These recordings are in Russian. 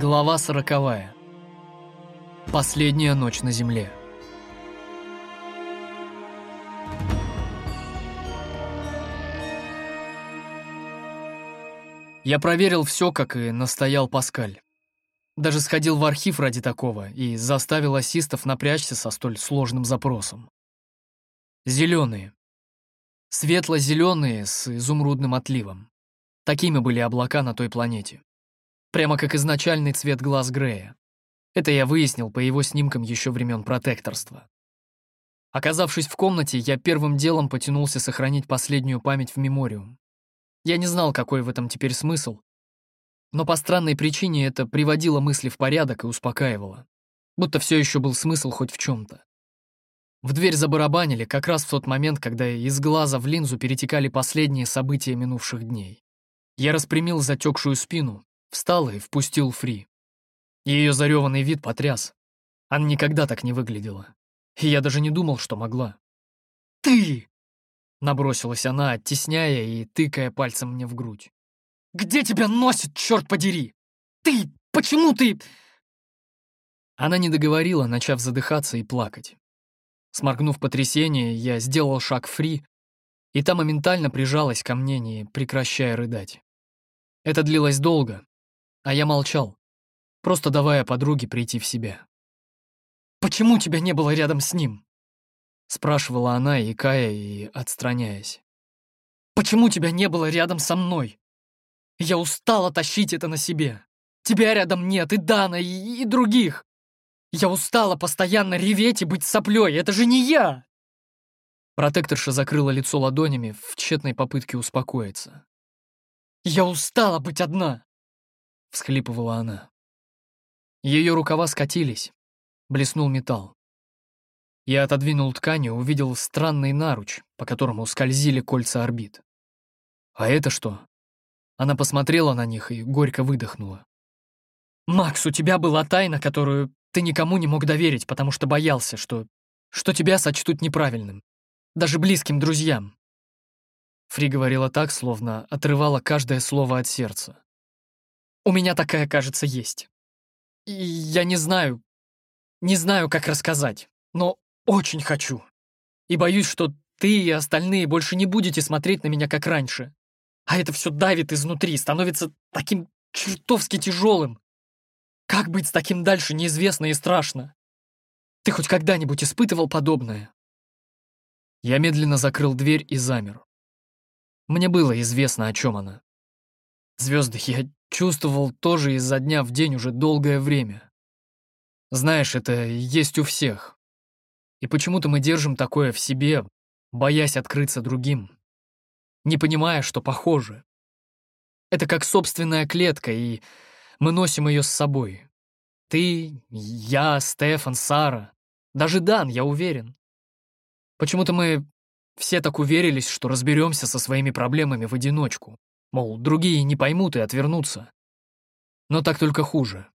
Глава сороковая. Последняя ночь на земле. Я проверил все, как и настоял Паскаль. Даже сходил в архив ради такого и заставил ассистов напрячься со столь сложным запросом. Зеленые. Светло-зеленые с изумрудным отливом. Такими были облака на той планете. Прямо как изначальный цвет глаз Грея. Это я выяснил по его снимкам еще времен протекторства. Оказавшись в комнате, я первым делом потянулся сохранить последнюю память в мемориум. Я не знал, какой в этом теперь смысл, но по странной причине это приводило мысли в порядок и успокаивало. Будто все еще был смысл хоть в чем-то. В дверь забарабанили как раз в тот момент, когда из глаза в линзу перетекали последние события минувших дней. Я распрямил затекшую спину, встал и впустил Фри. Ее зареванный вид потряс. Она никогда так не выглядела. И я даже не думал, что могла. «Ты!» — набросилась она, оттесняя и тыкая пальцем мне в грудь. «Где тебя носит, черт подери? Ты! Почему ты...» Она не договорила, начав задыхаться и плакать. Сморгнув потрясение, я сделал шаг фри, и та моментально прижалась ко мне, не прекращая рыдать. Это длилось долго, а я молчал, просто давая подруге прийти в себя. «Почему тебя не было рядом с ним?» — спрашивала она, икая и отстраняясь. «Почему тебя не было рядом со мной? Я устала тащить это на себе. Тебя рядом нет, и Дана, и, и других. Я устала постоянно реветь и быть соплей. Это же не я!» Протекторша закрыла лицо ладонями в тщетной попытке успокоиться. «Я устала быть одна!» — всхлипывала она. Ее рукава скатились, блеснул металл. Я отодвинул ткань и увидел странный наруч, по которому скользили кольца орбит. «А это что?» Она посмотрела на них и горько выдохнула. «Макс, у тебя была тайна, которую ты никому не мог доверить, потому что боялся, что... что тебя сочтут неправильным. Даже близким друзьям. Фри говорила так, словно отрывала каждое слово от сердца. «У меня такая, кажется, есть. И я не знаю, не знаю, как рассказать, но очень хочу. И боюсь, что ты и остальные больше не будете смотреть на меня, как раньше. А это все давит изнутри, становится таким чертовски тяжелым. Как быть с таким дальше, неизвестно и страшно. Ты хоть когда-нибудь испытывал подобное?» Я медленно закрыл дверь и замер. Мне было известно, о чем она. Звезды я чувствовал тоже изо дня в день уже долгое время. Знаешь, это есть у всех. И почему-то мы держим такое в себе, боясь открыться другим, не понимая, что похоже. Это как собственная клетка, и мы носим ее с собой. Ты, я, Стефан, Сара. Даже Дан, я уверен. Почему-то мы все так уверились, что разберемся со своими проблемами в одиночку. Мол, другие не поймут и отвернутся. Но так только хуже.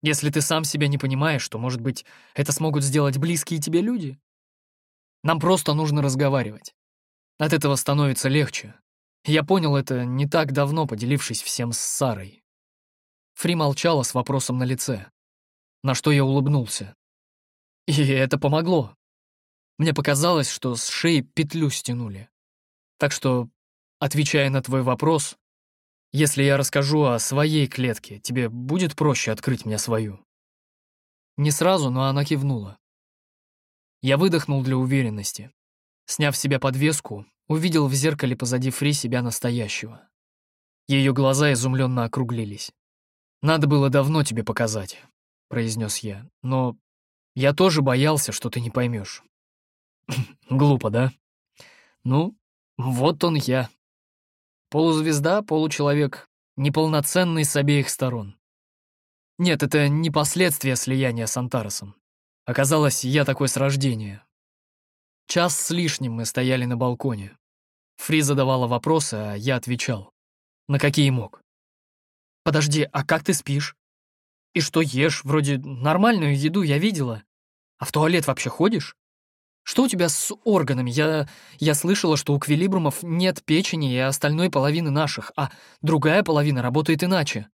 Если ты сам себя не понимаешь, то, может быть, это смогут сделать близкие тебе люди? Нам просто нужно разговаривать. От этого становится легче. Я понял это не так давно, поделившись всем с Сарой. Фри молчала с вопросом на лице, на что я улыбнулся. И это помогло. Мне показалось, что с шеи петлю стянули. Так что, отвечая на твой вопрос, если я расскажу о своей клетке, тебе будет проще открыть мне свою?» Не сразу, но она кивнула. Я выдохнул для уверенности. Сняв с себя подвеску, увидел в зеркале позади Фри себя настоящего. Ее глаза изумленно округлились. «Надо было давно тебе показать», — произнес я. «Но я тоже боялся, что ты не поймешь. Глупо, да? Ну, вот он я. Полузвезда, получеловек, неполноценный с обеих сторон. Нет, это не последствия слияния с Антаросом. Оказалось, я такой с рождения. Час с лишним мы стояли на балконе. Фри задавала вопросы, а я отвечал. На какие мог. «Подожди, а как ты спишь? И что ешь? Вроде нормальную еду я видела. А в туалет вообще ходишь? Что у тебя с органами? Я, я слышала, что у квилибрумов нет печени и остальной половины наших, а другая половина работает иначе.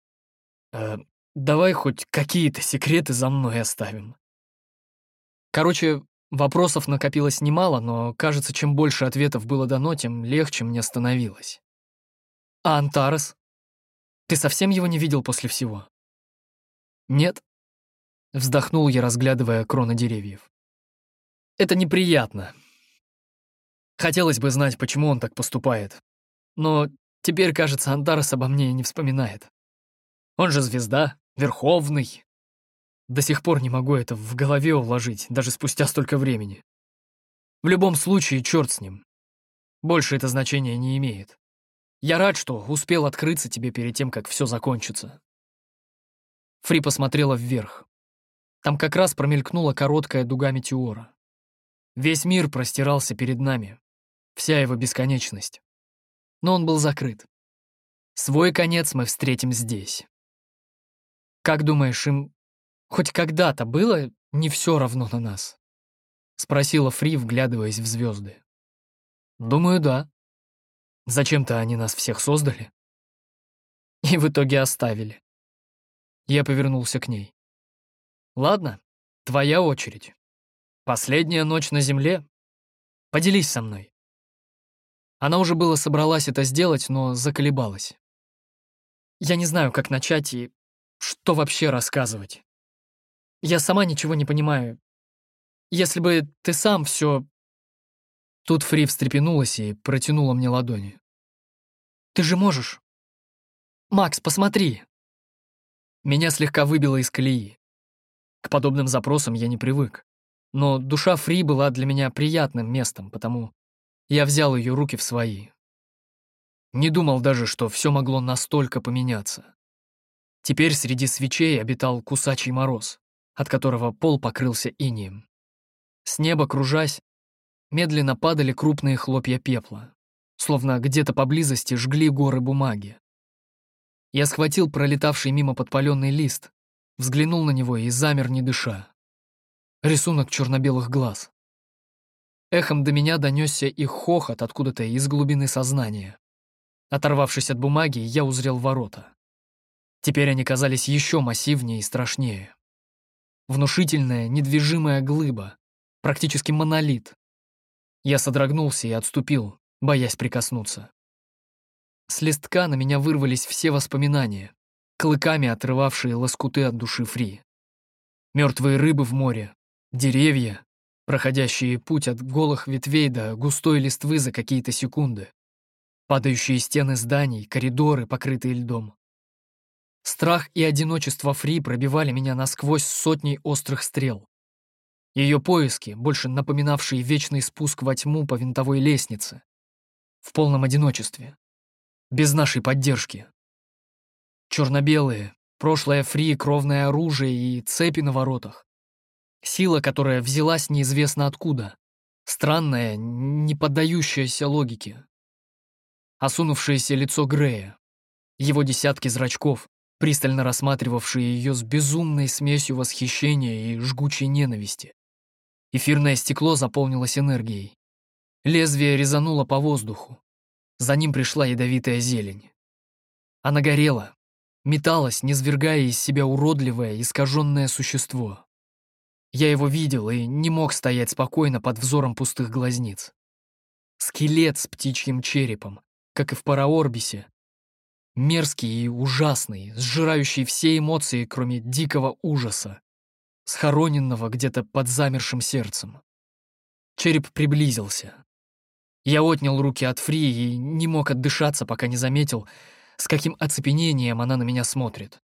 Э, давай хоть какие-то секреты за мной оставим. Короче, вопросов накопилось немало, но, кажется, чем больше ответов было дано, тем легче мне становилось. А Антарес? Ты совсем его не видел после всего? Нет. Вздохнул я, разглядывая кроны деревьев. Это неприятно. Хотелось бы знать, почему он так поступает. Но теперь, кажется, Антарес обо мне не вспоминает. Он же звезда, верховный. До сих пор не могу это в голове уложить, даже спустя столько времени. В любом случае, черт с ним. Больше это значения не имеет. Я рад, что успел открыться тебе перед тем, как все закончится. Фри посмотрела вверх. Там как раз промелькнула короткая дуга метеора. Весь мир простирался перед нами, вся его бесконечность. Но он был закрыт. Свой конец мы встретим здесь. Как думаешь, им хоть когда-то было не все равно на нас? Спросила Фри, вглядываясь в звезды. Думаю, да. Зачем-то они нас всех создали. И в итоге оставили. Я повернулся к ней. Ладно, твоя очередь. Последняя ночь на земле. Поделись со мной. Она уже было собралась это сделать, но заколебалась. Я не знаю, как начать и что вообще рассказывать. Я сама ничего не понимаю. Если бы ты сам все... Тут Фри встрепенулась и протянула мне ладони. Ты же можешь. Макс, посмотри. Меня слегка выбило из колеи. К подобным запросам я не привык. Но душа Фри была для меня приятным местом, потому я взял ее руки в свои. Не думал даже, что все могло настолько поменяться. Теперь среди свечей обитал кусачий мороз, от которого пол покрылся инием. С неба, кружась, медленно падали крупные хлопья пепла, словно где-то поблизости жгли горы бумаги. Я схватил пролетавший мимо подпаленный лист, взглянул на него и замер, не дыша. Рисунок черно-белых глаз. Эхом до меня донесся их хохот откуда-то из глубины сознания. Оторвавшись от бумаги, я узрел ворота. Теперь они казались еще массивнее и страшнее. Внушительная, недвижимая глыба, практически монолит. Я содрогнулся и отступил, боясь прикоснуться. С листка на меня вырвались все воспоминания, клыками отрывавшие лоскуты от души Фри. Мертвые рыбы в море, деревья, проходящие путь от голых ветвей до густой листвы за какие-то секунды, падающие стены зданий, коридоры, покрытые льдом. Страх и одиночество Фри пробивали меня насквозь сотней острых стрел. Ее поиски, больше напоминавшие вечный спуск во тьму по винтовой лестнице. В полном одиночестве. Без нашей поддержки. Черно-белые, прошлое Фри, кровное оружие и цепи на воротах. Сила, которая взялась неизвестно откуда. Странная, не поддающаяся логике. Осунувшееся лицо Грея. Его десятки зрачков, пристально рассматривавшие ее с безумной смесью восхищения и жгучей ненависти. Эфирное стекло заполнилось энергией. Лезвие резануло по воздуху. За ним пришла ядовитая зелень. Она горела, металась, низвергая из себя уродливое, искаженное существо. Я его видел и не мог стоять спокойно под взором пустых глазниц. Скелет с птичьим черепом, как и в Параорбисе, Мерзкий и ужасный, сжирающий все эмоции, кроме дикого ужаса, схороненного где-то под замершим сердцем. Череп приблизился. Я отнял руки от Фри и не мог отдышаться, пока не заметил, с каким оцепенением она на меня смотрит.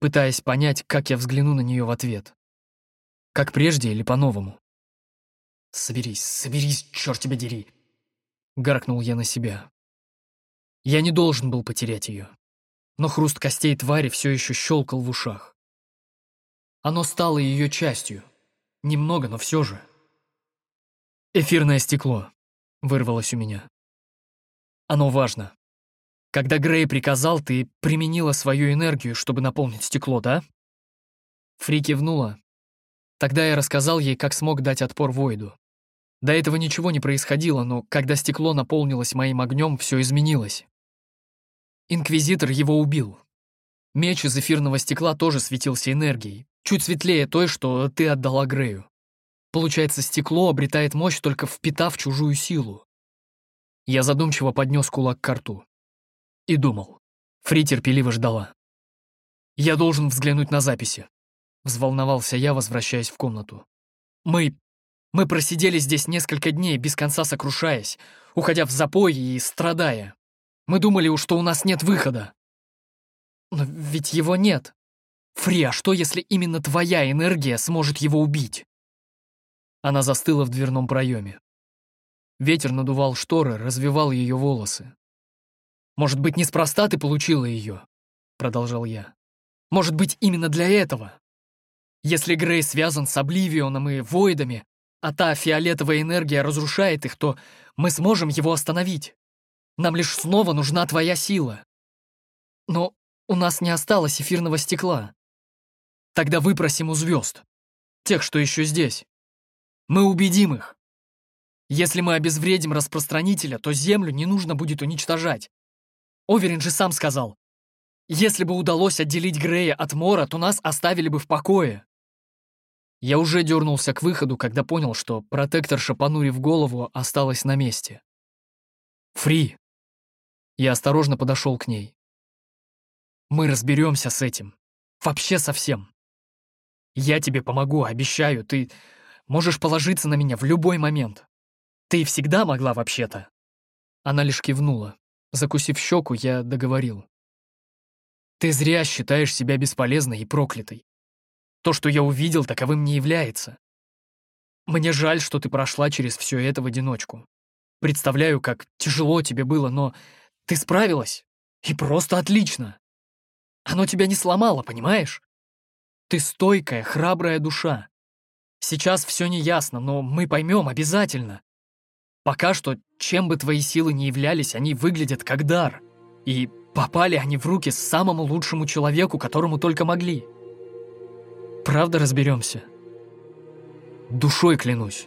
Пытаясь понять, как я взгляну на нее в ответ. Как прежде или по-новому. «Соберись, соберись, черт тебя дери!» Гаркнул я на себя. Я не должен был потерять ее. Но хруст костей твари все еще щелкал в ушах. Оно стало ее частью. Немного, но все же. «Эфирное стекло», — вырвалось у меня. «Оно важно. Когда Грей приказал, ты применила свою энергию, чтобы наполнить стекло, да?» Фри кивнула. Тогда я рассказал ей, как смог дать отпор Войду. До этого ничего не происходило, но когда стекло наполнилось моим огнем, все изменилось. Инквизитор его убил. Меч из эфирного стекла тоже светился энергией, чуть светлее той, что ты отдала Грею. Получается, стекло обретает мощь, только впитав чужую силу. Я задумчиво поднес кулак к рту. И думал. Фри терпеливо ждала. «Я должен взглянуть на записи», — взволновался я, возвращаясь в комнату. «Мы... мы просидели здесь несколько дней, без конца сокрушаясь, уходя в запой и страдая. Мы думали, что у нас нет выхода. Но ведь его нет. Фри, а что, если именно твоя энергия сможет его убить?» Она застыла в дверном проеме. Ветер надувал шторы, развивал ее волосы. «Может быть, неспроста ты получила ее?» — продолжал я. «Может быть, именно для этого? Если Грей связан с Обливионом и Войдами, а та фиолетовая энергия разрушает их, то мы сможем его остановить. Нам лишь снова нужна твоя сила. Но у нас не осталось эфирного стекла. Тогда выпросим у звезд, тех, что еще здесь. Мы убедим их. Если мы обезвредим распространителя, то Землю не нужно будет уничтожать. Оверин же сам сказал, если бы удалось отделить Грея от Мора, то нас оставили бы в покое. Я уже дернулся к выходу, когда понял, что протекторша, понурив голову, осталась на месте. «Фри!» Я осторожно подошел к ней. «Мы разберемся с этим. Вообще со всем. Я тебе помогу, обещаю. Ты Можешь положиться на меня в любой момент. Ты всегда могла вообще-то». Она лишь кивнула. Закусив щеку, я договорил. «Ты зря считаешь себя бесполезной и проклятой. То, что я увидел, таковым не является. Мне жаль, что ты прошла через все это в одиночку. Представляю, как тяжело тебе было, но ты справилась. И просто отлично. Оно тебя не сломало, понимаешь? Ты стойкая, храбрая душа. Сейчас все неясно, но мы поймем обязательно. Пока что, чем бы твои силы ни являлись, они выглядят как дар. И попали они в руки самому лучшему человеку, которому только могли. Правда разберемся? Душой клянусь.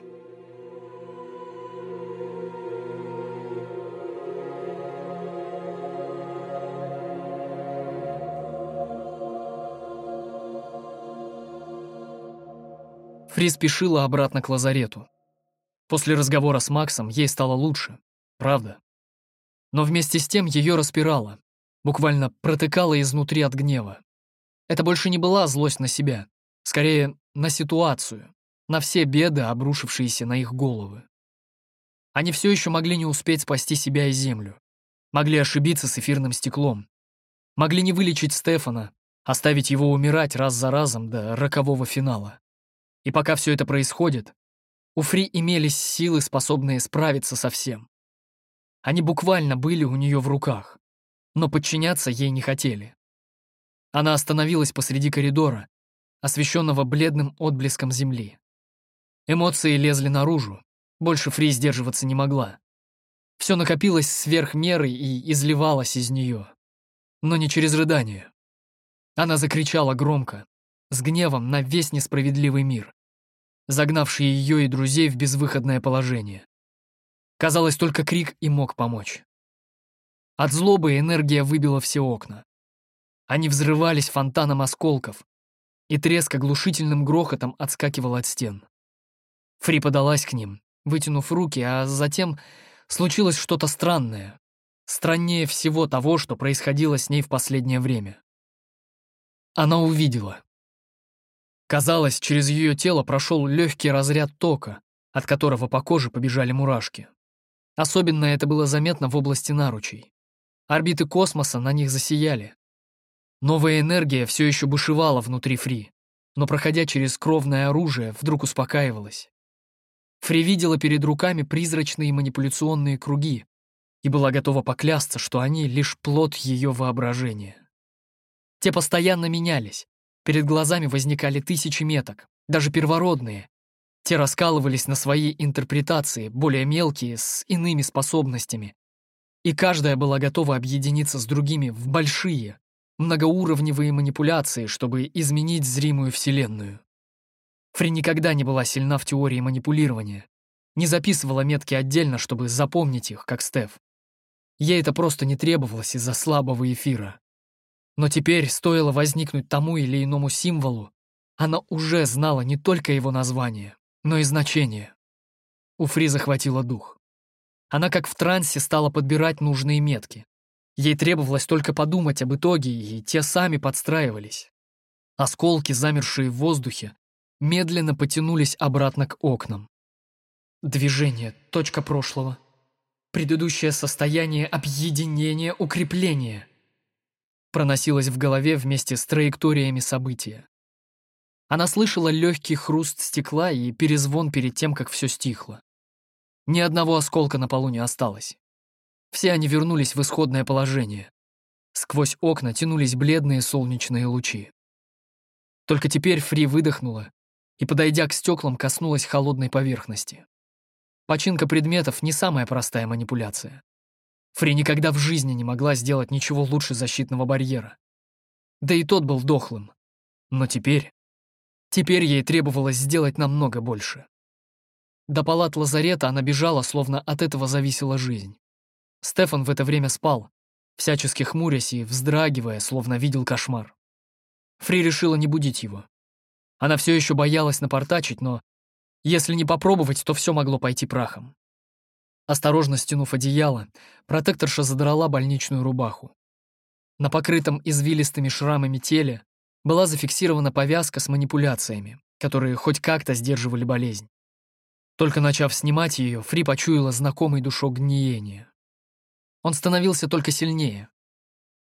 Фри спешила обратно к лазарету. После разговора с Максом ей стало лучше, правда. Но вместе с тем ее распирало, буквально протыкало изнутри от гнева. Это больше не была злость на себя, скорее на ситуацию, на все беды, обрушившиеся на их головы. Они все еще могли не успеть спасти себя и Землю, могли ошибиться с эфирным стеклом, могли не вылечить Стефана, оставить его умирать раз за разом до рокового финала. И пока все это происходит, у Фри имелись силы, способные справиться со всем. Они буквально были у нее в руках, но подчиняться ей не хотели. Она остановилась посреди коридора, освещенного бледным отблеском земли. Эмоции лезли наружу, больше Фри сдерживаться не могла. Все накопилось сверх меры и изливалось из нее. Но не через рыдание. Она закричала громко, с гневом на весь несправедливый мир, загнавший ее и друзей в безвыходное положение. Казалось, только крик и мог помочь. От злобы энергия выбила все окна. Они взрывались фонтаном осколков, и треск оглушительным грохотом отскакивал от стен. Фри подалась к ним, вытянув руки, а затем случилось что-то странное, страннее всего того, что происходило с ней в последнее время. Она увидела. Казалось, через ее тело прошел легкий разряд тока, от которого по коже побежали мурашки. Особенно это было заметно в области наручей. Орбиты космоса на них засияли. Новая энергия все еще бушевала внутри Фри, но, проходя через кровное оружие, вдруг успокаивалась. Фри видела перед руками призрачные манипуляционные круги и была готова поклясться, что они лишь плод ее воображения. Те постоянно менялись, Перед глазами возникали тысячи меток, даже первородные. Те раскалывались на свои интерпретации, более мелкие, с иными способностями. И каждая была готова объединиться с другими в большие, многоуровневые манипуляции, чтобы изменить зримую Вселенную. Фри никогда не была сильна в теории манипулирования, не записывала метки отдельно, чтобы запомнить их, как Стеф. Ей это просто не требовалось из-за слабого эфира. Но теперь, стоило возникнуть тому или иному символу, она уже знала не только его название, но и значение. У Фри захватило дух. Она как в трансе стала подбирать нужные метки. Ей требовалось только подумать об итоге, и те сами подстраивались. Осколки, замершие в воздухе, медленно потянулись обратно к окнам. Движение, точка прошлого. Предыдущее состояние объединения, укрепления. Проносилось в голове вместе с траекториями события. Она слышала легкий хруст стекла и перезвон перед тем, как все стихло. Ни одного осколка на полу не осталось. Все они вернулись в исходное положение. Сквозь окна тянулись бледные солнечные лучи. Только теперь Фри выдохнула и, подойдя к стеклам, коснулась холодной поверхности. Починка предметов — не самая простая манипуляция. Фри никогда в жизни не могла сделать ничего лучше защитного барьера. Да и тот был дохлым. Но теперь... Теперь ей требовалось сделать намного больше. До палат лазарета она бежала, словно от этого зависела жизнь. Стефан в это время спал, всячески хмурясь и вздрагивая, словно видел кошмар. Фри решила не будить его. Она все еще боялась напортачить, но если не попробовать, то все могло пойти прахом. Осторожно стянув одеяло, протекторша задрала больничную рубаху. На покрытом извилистыми шрамами теле была зафиксирована повязка с манипуляциями, которые хоть как-то сдерживали болезнь. Только начав снимать ее, Фри почуяла знакомый душок гниения. Он становился только сильнее.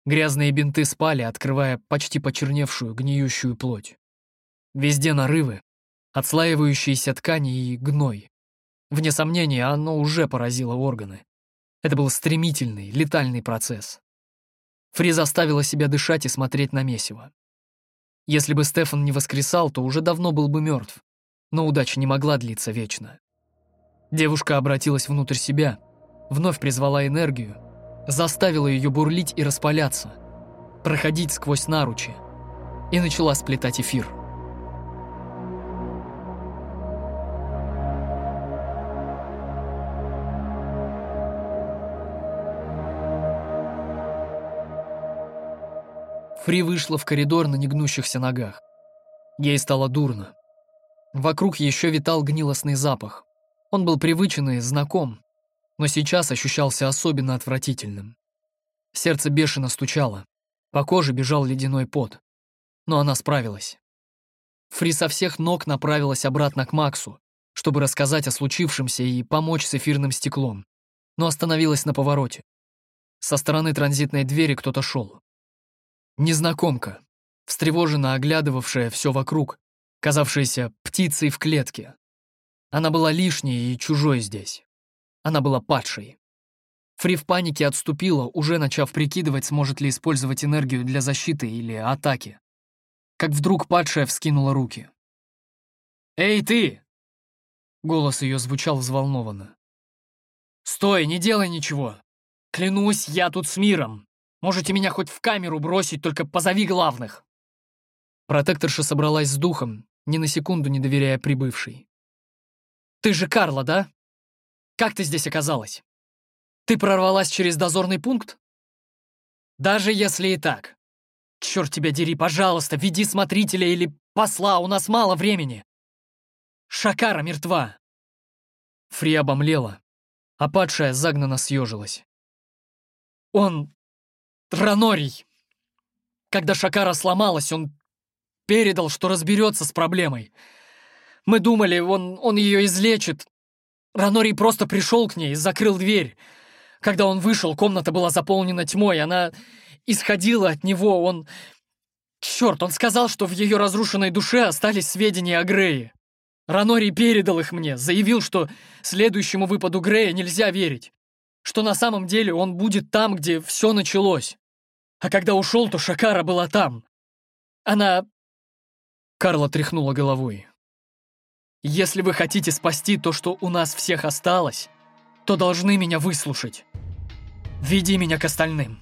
Грязные бинты спали, открывая почти почерневшую, гниющую плоть. Везде нарывы, отслаивающиеся ткани и гной. Вне сомнения, оно уже поразило органы. Это был стремительный, летальный процесс. Фри заставила себя дышать и смотреть на месиво. Если бы Стефан не воскресал, то уже давно был бы мертв, но удача не могла длиться вечно. Девушка обратилась внутрь себя — вновь призвала энергию, заставила ее бурлить и распаляться, проходить сквозь наручи, и начала сплетать эфир. Фри вышла в коридор на негнущихся ногах. Ей стало дурно. Вокруг еще витал гнилостный запах. Он был привычен и знаком, но сейчас ощущался особенно отвратительным. Сердце бешено стучало, по коже бежал ледяной пот. Но она справилась. Фри со всех ног направилась обратно к Максу, чтобы рассказать о случившемся и помочь с эфирным стеклом, но остановилась на повороте. Со стороны транзитной двери кто-то шел. Незнакомка, встревоженно оглядывавшая все вокруг, казавшаяся птицей в клетке. Она была лишней и чужой здесь. Она была падшей. Фри в панике отступила, уже начав прикидывать, сможет ли использовать энергию для защиты или атаки. Как вдруг падшая вскинула руки. «Эй, ты!» Голос ее звучал взволнованно. «Стой, не делай ничего! Клянусь, я тут с миром! Можете меня хоть в камеру бросить, только позови главных!» Протекторша собралась с духом, ни на секунду не доверяя прибывшей. «Ты же Карла, да?» Как ты здесь оказалась? Ты прорвалась через дозорный пункт? Даже если и так. Черт тебя дери, пожалуйста, веди смотрителя или посла, у нас мало времени. Шакара мертва. Фри обомлела, а падшая загнанно съежилась. Он... Ранорий. Когда Шакара сломалась, он передал, что разберется с проблемой. Мы думали, он, он ее излечит, Ранорий просто пришел к ней и закрыл дверь. Когда он вышел, комната была заполнена тьмой, она исходила от него, он... Черт, он сказал, что в ее разрушенной душе остались сведения о Грее. Ранорий передал их мне, заявил, что следующему выпаду Грея нельзя верить, что на самом деле он будет там, где все началось. А когда ушел, то Шакара была там. Она... Карла тряхнула головой. Если вы хотите спасти то, что у нас всех осталось, то должны меня выслушать. Веди меня к остальным.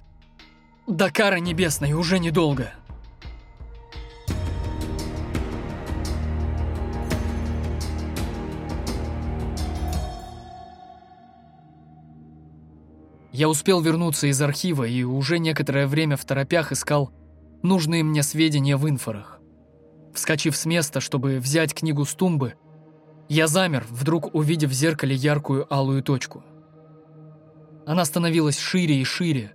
До кары небесной уже недолго. Я успел вернуться из архива и уже некоторое время в торопях искал нужные мне сведения в инфорах. Вскочив с места, чтобы взять книгу с тумбы, я замер, вдруг увидев в зеркале яркую алую точку. Она становилась шире и шире,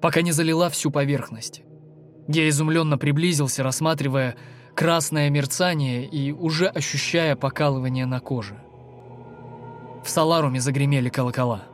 пока не залила всю поверхность. Я изумленно приблизился, рассматривая красное мерцание и уже ощущая покалывание на коже. В Саларуме загремели колокола.